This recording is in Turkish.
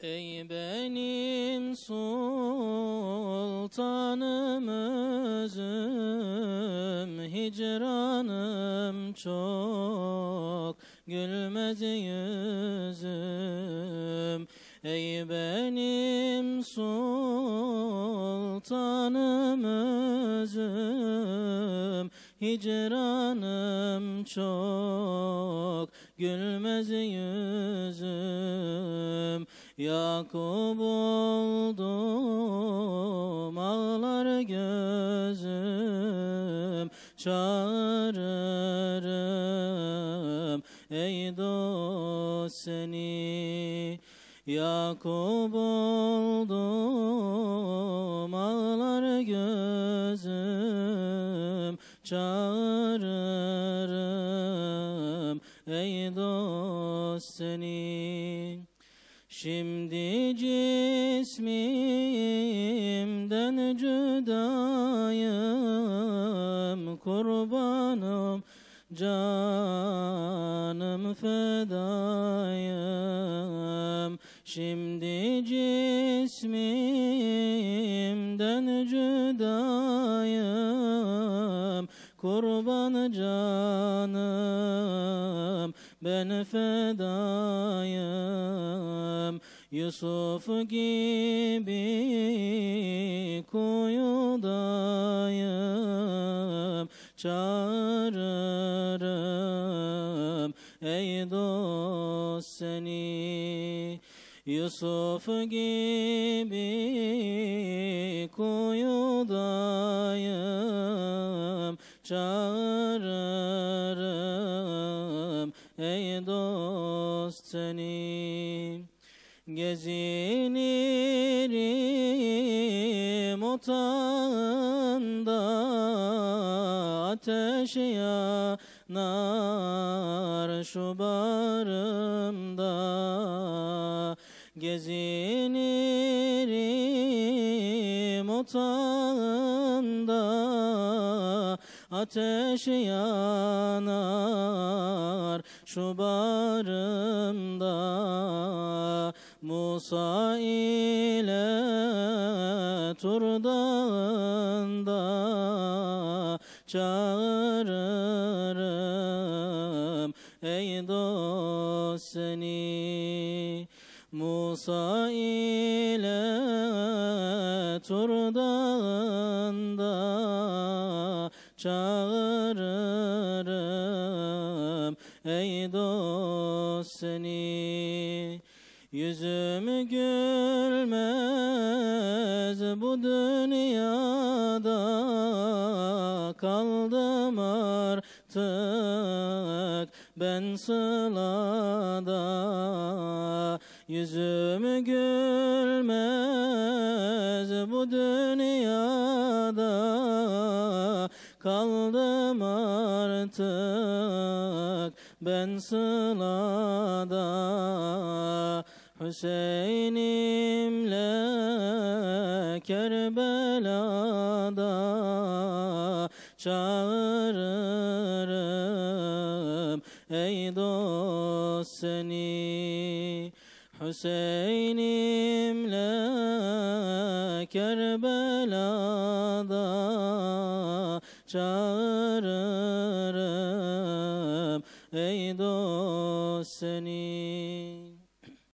Ey benim sultanım özüm Hicranım çok. Gülmez yüzüm. Ey benim sultanım özüm Hicranım çok. Gülmez yüzüm Yakup oldum ağlar gözüm Çağırırım. Ey dost seni Yakup oldum ağlar gözüm Çağırırım. Ey dost seni Şimdi cismimden cüdayım kurbanım canım fedayım. Şimdi cismimden cüdayım kurban canım ben fedayım Yusuf gibi kuyudayım Çağırırım. Ey dost seni Yusuf gibi kuyudayım Çağırırım. Ey dost seni Gezinirim otağında Ateş yanar şu barımda Gezinirim otağında Ateş yanar şu barımda Musa ile Turdağında Çağırırım. Ey dost seni Musa ile Turdağında Çağırırım. Ey dost seni Yüzüm gülmez bu dünyada Kaldım artık ben sılada Yüzüm gülmez bu dünyada Kaldım artık ben sılada Hüseyin'imle Kerbela'da çağırırım. Ey dost seni Hüseyin'imle Kerbela'da çağırırım. Ey dost seni